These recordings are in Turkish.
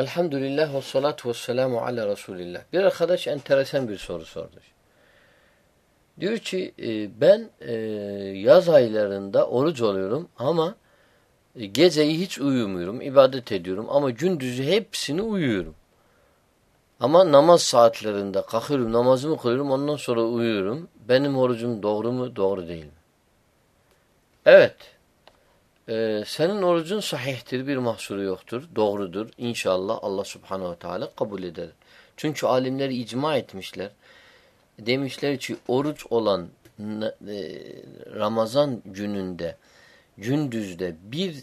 Elhamdülillah ve salatu ve selamu ala Resulillah. Bir arkadaş enteresan bir soru sordu. Diyor ki e, ben e, yaz aylarında oruç oluyorum ama e, geceyi hiç uyumuyorum, ibadet ediyorum ama gündüzü hepsini uyuyorum. Ama namaz saatlerinde kalkıyorum, namazımı kılıyorum, ondan sonra uyuyorum. Benim orucum doğru mu, doğru değil mi? Evet. Ee, senin orucun sahihtir, bir mahsuru yoktur, doğrudur. İnşallah Allah subhanehu teala kabul eder. Çünkü alimler icma etmişler. Demişler ki oruç olan e, Ramazan gününde, gündüzde bir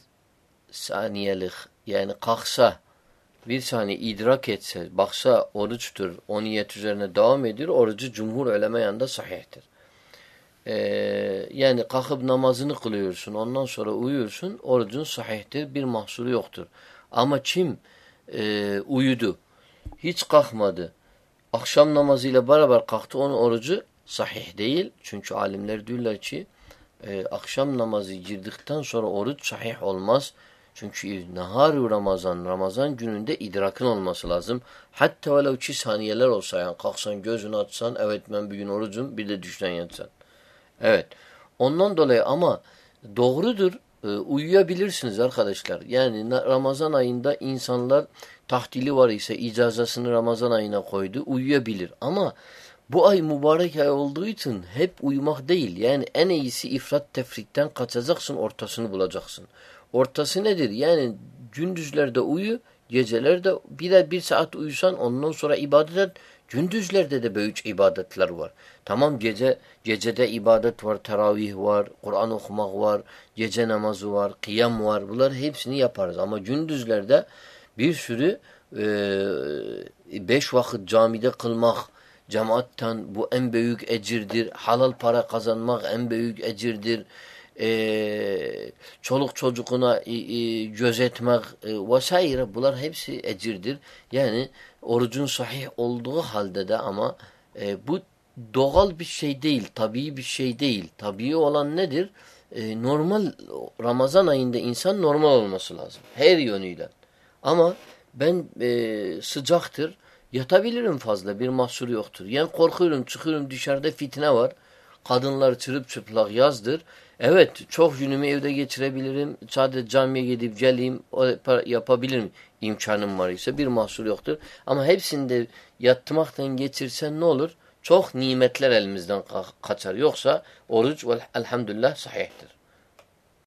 saniyelik yani kalksa, bir saniye idrak etse, baksa oruçtur, o niyet üzerine devam ediyor, orucu cumhur öleme yanında sahihtir. Ee, yani kalkıp namazını kılıyorsun, ondan sonra uyuyorsun, orucun sahihtir, bir mahsuru yoktur. Ama kim e, uyudu, hiç kalkmadı, akşam namazıyla beraber kalktı, onun orucu sahih değil. Çünkü alimler diyorlar ki, e, akşam namazı girdikten sonra oruç sahih olmaz. Çünkü nahar Ramazan, Ramazan gününde idrakın olması lazım. Hatta velev ki saniyeler olsa yani kalksan gözünü açsan, evet ben bugün orucum, bir de düşten yatsan. Evet. Ondan dolayı ama doğrudur. E, uyuyabilirsiniz arkadaşlar. Yani Ramazan ayında insanlar tahtili var ise icazasını Ramazan ayına koydu. Uyuyabilir. Ama bu ay mübarek ay olduğu için hep uyumak değil. Yani en iyisi ifrat tefrikten kaçacaksın, ortasını bulacaksın. Ortası nedir? Yani gündüzlerde uyu, gecelerde birer bir saat uyusan ondan sonra ibadet et. Gündüzlerde de büyük ibadetler var. Tamam gece gecede ibadet var, teravih var, Kur'an okumak var, gece namazı var, kıyam var. Bunlar hepsini yaparız. Ama gündüzlerde bir sürü e, beş vakit camide kılmak, cemaatten bu en büyük ecirdir. Halal para kazanmak en büyük ecirdir. E, çoluk çocukuna e, e, gözetmek e, vesaire bunlar hepsi ecirdir. Yani orucun sahih olduğu halde de ama e, bu doğal bir şey değil, tabii bir şey değil. Tabii olan nedir? E, normal Ramazan ayında insan normal olması lazım. Her yönüyle. Ama ben e, sıcaktır, yatabilirim fazla, bir mahsur yoktur. Yani korkuyorum, çıkıyorum dışarıda fitne var. Kadınlar çırıp çıplak yazdır. Evet, çok günümü evde geçirebilirim. Sadece camiye gidip geleyim, yapabilirim imkanım var ise bir mahsur yoktur. Ama hepsinde yatmaktan geçirsen ne olur? Çok nimetler elimizden kaçar. Yoksa oruç elhamdülillah sahihtir.